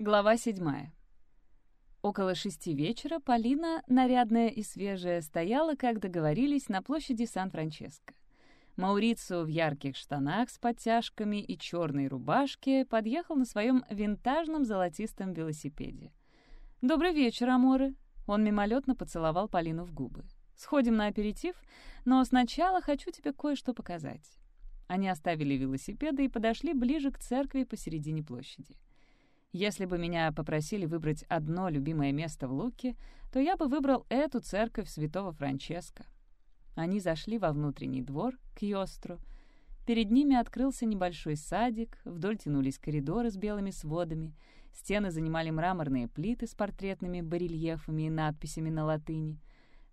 Глава седьмая. Около шести вечера Полина, нарядная и свежая, стояла, как договорились, на площади Сан-Франческо. Маурицио в ярких штанах с подтяжками и черной рубашке подъехал на своем винтажном золотистом велосипеде. «Добрый вечер, Аморы!» Он мимолетно поцеловал Полину в губы. «Сходим на аперитив, но сначала хочу тебе кое-что показать». Они оставили велосипеды и подошли ближе к церкви посередине площади. Если бы меня попросили выбрать одно любимое место в Луке, то я бы выбрал эту церковь святого Франческо. Они зашли во внутренний двор, к Йостру. Перед ними открылся небольшой садик, вдоль тянулись коридоры с белыми сводами, стены занимали мраморные плиты с портретными барельефами и надписями на латыни.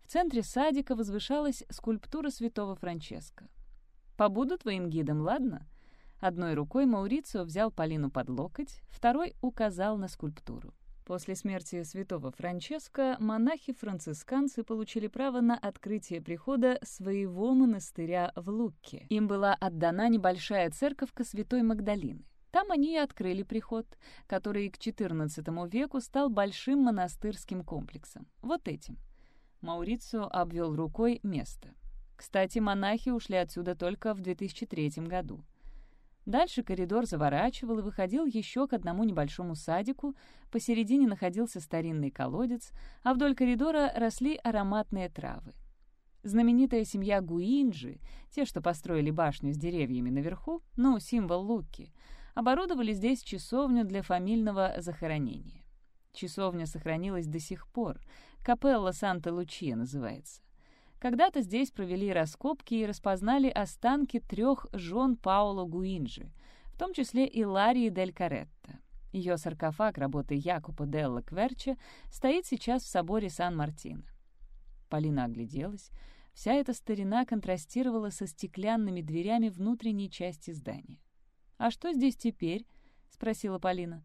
В центре садика возвышалась скульптура святого Франческо. «Побуду твоим гидом, ладно?» Одной рукой Маурицио взял Полину под локоть, второй указал на скульптуру. После смерти святого Франческо монахи-францисканцы получили право на открытие прихода своего монастыря в Лукке. Им была отдана небольшая церковка святой Магдалины. Там они и открыли приход, который к XIV веку стал большим монастырским комплексом. Вот этим. Маурицио обвел рукой место. Кстати, монахи ушли отсюда только в 2003 году. Дальше коридор заворачивал и выходил еще к одному небольшому садику, посередине находился старинный колодец, а вдоль коридора росли ароматные травы. Знаменитая семья Гуинджи, те, что построили башню с деревьями наверху, ну, символ Луки, оборудовали здесь часовню для фамильного захоронения. Часовня сохранилась до сих пор, капелла Санта-Лучия называется. Когда-то здесь провели раскопки и распознали останки трех жен Паоло Гуинджи, в том числе и Ларии дель Каретта. Ее саркофаг работы Якупа Делла Кверча стоит сейчас в соборе Сан-Мартино. Полина огляделась. Вся эта старина контрастировала со стеклянными дверями внутренней части здания. «А что здесь теперь?» — спросила Полина.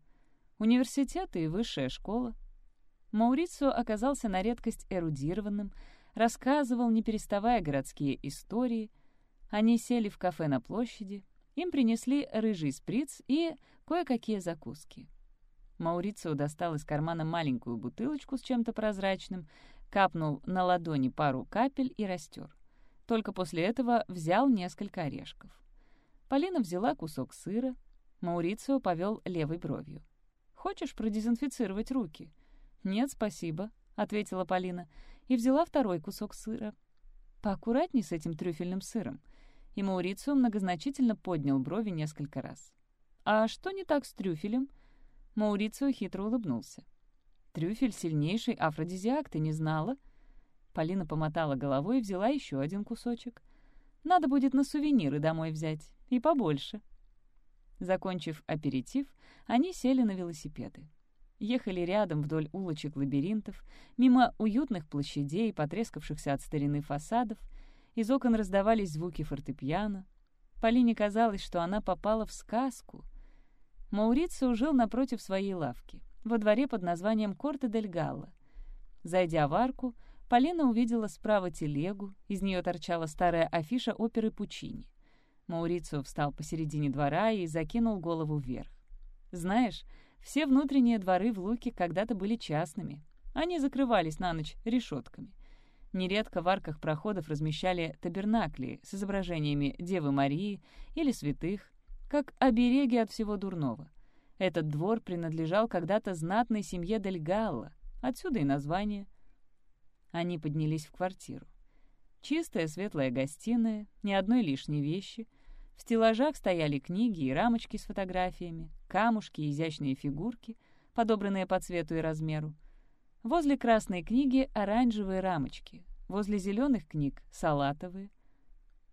«Университет и высшая школа». Маурицио оказался на редкость эрудированным, рассказывал, не переставая, городские истории. Они сели в кафе на площади, им принесли рыжий сприц и кое-какие закуски. Маурицио достал из кармана маленькую бутылочку с чем-то прозрачным, капнул на ладони пару капель и растер. Только после этого взял несколько орешков. Полина взяла кусок сыра, Маурицио повел левой бровью. «Хочешь продезинфицировать руки?» «Нет, спасибо», — ответила Полина и взяла второй кусок сыра. Поаккуратней с этим трюфельным сыром. И Маурицио многозначительно поднял брови несколько раз. «А что не так с трюфелем?» Маурицио хитро улыбнулся. «Трюфель — сильнейший афродизиак, ты не знала?» Полина помотала головой и взяла еще один кусочек. «Надо будет на сувениры домой взять. И побольше». Закончив аперитив, они сели на велосипеды ехали рядом вдоль улочек лабиринтов, мимо уютных площадей, потрескавшихся от старины фасадов. Из окон раздавались звуки фортепиано. Полине казалось, что она попала в сказку. Маурицио жил напротив своей лавки, во дворе под названием Корте дель Галла. Зайдя в арку, Полина увидела справа телегу, из нее торчала старая афиша оперы Пучини. Маурицио встал посередине двора и закинул голову вверх. «Знаешь, все внутренние дворы в Луке когда-то были частными. Они закрывались на ночь решетками. Нередко в арках проходов размещали табернакли с изображениями Девы Марии или святых, как обереги от всего дурного. Этот двор принадлежал когда-то знатной семье Дель Галла, отсюда и название. Они поднялись в квартиру. Чистая светлая гостиная, ни одной лишней вещи — в стеллажах стояли книги и рамочки с фотографиями, камушки и изящные фигурки, подобранные по цвету и размеру. Возле красной книги оранжевые рамочки, возле зеленых книг — салатовые.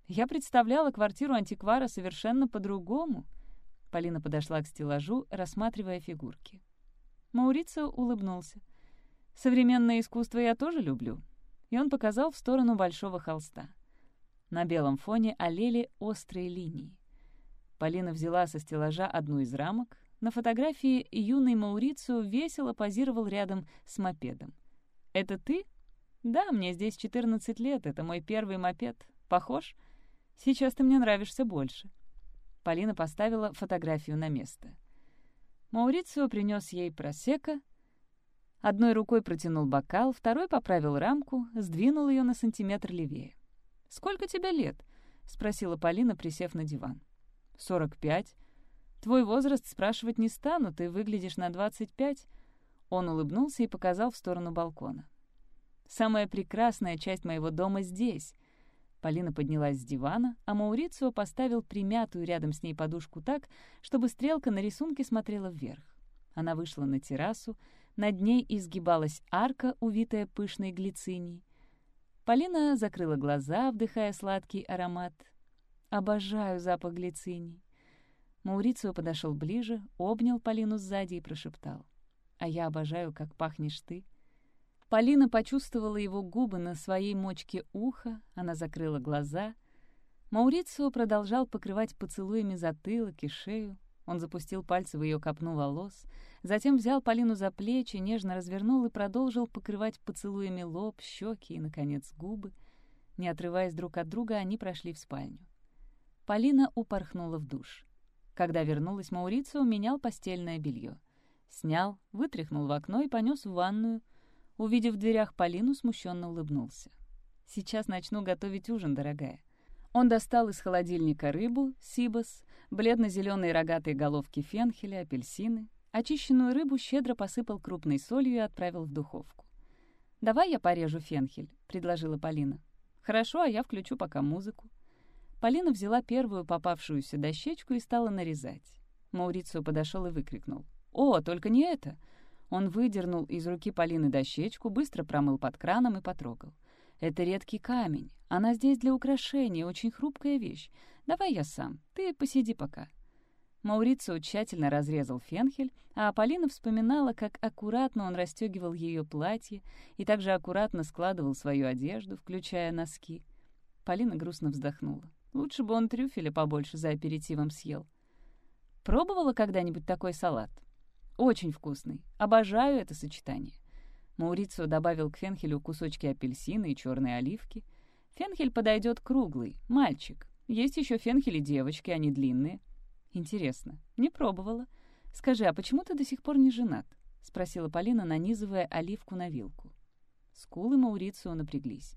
Я представляла квартиру антиквара совершенно по-другому. Полина подошла к стеллажу, рассматривая фигурки. Маурицио улыбнулся. «Современное искусство я тоже люблю». И он показал в сторону большого холста. На белом фоне олели острые линии. Полина взяла со стеллажа одну из рамок. На фотографии юный Маурицио весело позировал рядом с мопедом. «Это ты?» «Да, мне здесь 14 лет, это мой первый мопед. Похож? Сейчас ты мне нравишься больше». Полина поставила фотографию на место. Маурицио принес ей просека, одной рукой протянул бокал, второй поправил рамку, сдвинул ее на сантиметр левее. «Сколько тебе лет?» — спросила Полина, присев на диван. «Сорок пять. Твой возраст спрашивать не стану, ты выглядишь на двадцать пять». Он улыбнулся и показал в сторону балкона. «Самая прекрасная часть моего дома здесь». Полина поднялась с дивана, а Маурицио поставил примятую рядом с ней подушку так, чтобы стрелка на рисунке смотрела вверх. Она вышла на террасу, над ней изгибалась арка, увитая пышной глицинией. Полина закрыла глаза, вдыхая сладкий аромат. «Обожаю запах глицинии». Маурицио подошел ближе, обнял Полину сзади и прошептал. «А я обожаю, как пахнешь ты». Полина почувствовала его губы на своей мочке уха, она закрыла глаза. Маурицио продолжал покрывать поцелуями затылок и шею. Он запустил пальцы в ее копну волос, затем взял Полину за плечи, нежно развернул и продолжил покрывать поцелуями лоб, щеки и, наконец, губы. Не отрываясь друг от друга, они прошли в спальню. Полина упорхнула в душ. Когда вернулась, Маурицио менял постельное белье. Снял, вытряхнул в окно и понес в ванную — Увидев в дверях Полину, смущенно улыбнулся. «Сейчас начну готовить ужин, дорогая». Он достал из холодильника рыбу, сибас, бледно-зеленые рогатые головки фенхеля, апельсины. Очищенную рыбу щедро посыпал крупной солью и отправил в духовку. «Давай я порежу фенхель», — предложила Полина. «Хорошо, а я включу пока музыку». Полина взяла первую попавшуюся дощечку и стала нарезать. Маурицио подошел и выкрикнул. «О, только не это! Он выдернул из руки Полины дощечку, быстро промыл под краном и потрогал. «Это редкий камень. Она здесь для украшения, очень хрупкая вещь. Давай я сам. Ты посиди пока». Маурицио тщательно разрезал фенхель, а Полина вспоминала, как аккуратно он расстегивал ее платье и также аккуратно складывал свою одежду, включая носки. Полина грустно вздохнула. Лучше бы он трюфеля побольше за аперитивом съел. «Пробовала когда-нибудь такой салат?» Очень вкусный. Обожаю это сочетание. Маурицио добавил к фенхелю кусочки апельсина и черной оливки. Фенхель подойдет круглый, мальчик. Есть еще фенхели девочки, они длинные. Интересно, не пробовала. Скажи, а почему ты до сих пор не женат? Спросила Полина, нанизывая оливку на вилку. Скулы Маурицио напряглись.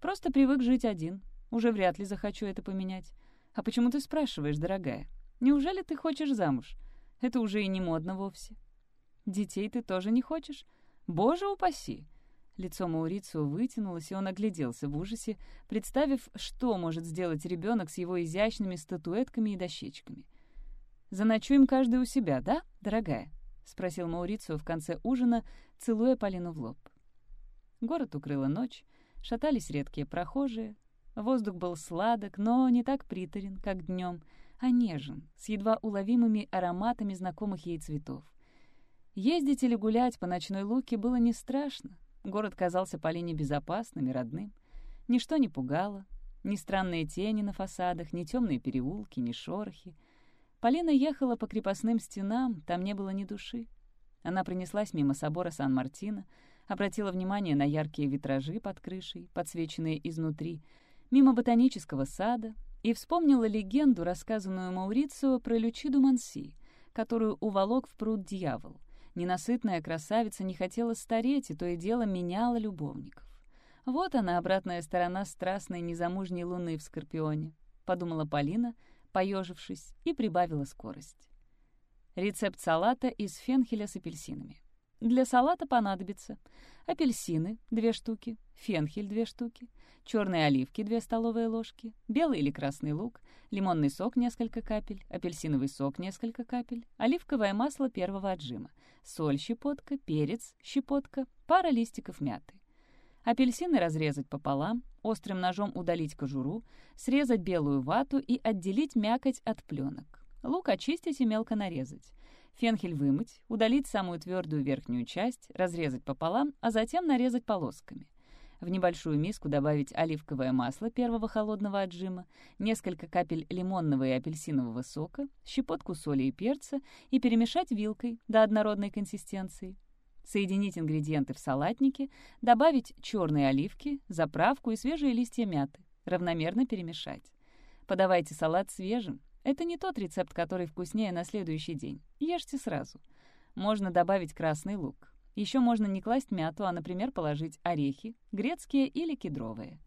Просто привык жить один. Уже вряд ли захочу это поменять. А почему ты спрашиваешь, дорогая? Неужели ты хочешь замуж? Это уже и не модно вовсе. Детей ты тоже не хочешь? Боже упаси!» Лицо Маурицио вытянулось, и он огляделся в ужасе, представив, что может сделать ребенок с его изящными статуэтками и дощечками. «Заночуем каждый у себя, да, дорогая?» — спросил Маурицио в конце ужина, целуя Полину в лоб. Город укрыла ночь, шатались редкие прохожие. Воздух был сладок, но не так приторен, как днем — а нежен, с едва уловимыми ароматами знакомых ей цветов. Ездить или гулять по ночной луке было не страшно. Город казался Полине безопасным и родным. Ничто не пугало. Ни странные тени на фасадах, ни темные переулки, ни шорохи. Полина ехала по крепостным стенам, там не было ни души. Она пронеслась мимо собора Сан-Мартино, обратила внимание на яркие витражи под крышей, подсвеченные изнутри, мимо ботанического сада, и вспомнила легенду, рассказанную Маурицио про Лючиду Манси, которую уволок в пруд дьявол. Ненасытная красавица не хотела стареть и то и дело меняла любовников. Вот она, обратная сторона страстной незамужней луны в Скорпионе, подумала Полина, поежившись, и прибавила скорость. Рецепт салата из фенхеля с апельсинами. Для салата понадобится апельсины — 2 штуки, фенхель — 2 штуки, черные оливки — 2 столовые ложки, белый или красный лук, лимонный сок — несколько капель, апельсиновый сок — несколько капель, оливковое масло первого отжима, соль щепотка, перец щепотка, пара листиков мяты. Апельсины разрезать пополам, острым ножом удалить кожуру, срезать белую вату и отделить мякоть от пленок. Лук очистить и мелко нарезать. Фенхель вымыть, удалить самую твердую верхнюю часть, разрезать пополам, а затем нарезать полосками. В небольшую миску добавить оливковое масло первого холодного отжима, несколько капель лимонного и апельсинового сока, щепотку соли и перца и перемешать вилкой до однородной консистенции. Соединить ингредиенты в салатнике, добавить черные оливки, заправку и свежие листья мяты. Равномерно перемешать. Подавайте салат свежим, Это не тот рецепт, который вкуснее на следующий день. Ешьте сразу. Можно добавить красный лук. Еще можно не класть мяту, а, например, положить орехи, грецкие или кедровые.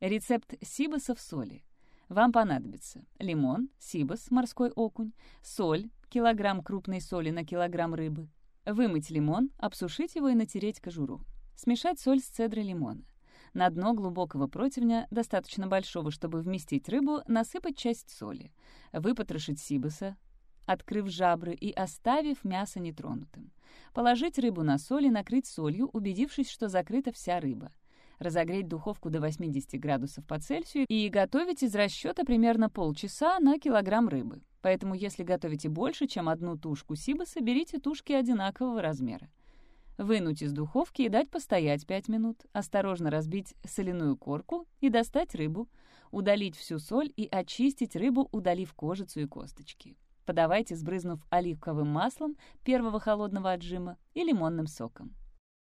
Рецепт сибаса в соли. Вам понадобится лимон, сибас, морской окунь, соль, килограмм крупной соли на килограмм рыбы. Вымыть лимон, обсушить его и натереть кожуру. Смешать соль с цедрой лимона. На дно глубокого противня, достаточно большого, чтобы вместить рыбу, насыпать часть соли. Выпотрошить сибаса, открыв жабры и оставив мясо нетронутым. Положить рыбу на соль и накрыть солью, убедившись, что закрыта вся рыба. Разогреть духовку до 80 градусов по Цельсию и готовить из расчета примерно полчаса на килограмм рыбы. Поэтому если готовите больше, чем одну тушку сибаса, берите тушки одинакового размера. Вынуть из духовки и дать постоять 5 минут, осторожно разбить соляную корку и достать рыбу, удалить всю соль и очистить рыбу, удалив кожицу и косточки. Подавайте, сбрызнув оливковым маслом первого холодного отжима и лимонным соком.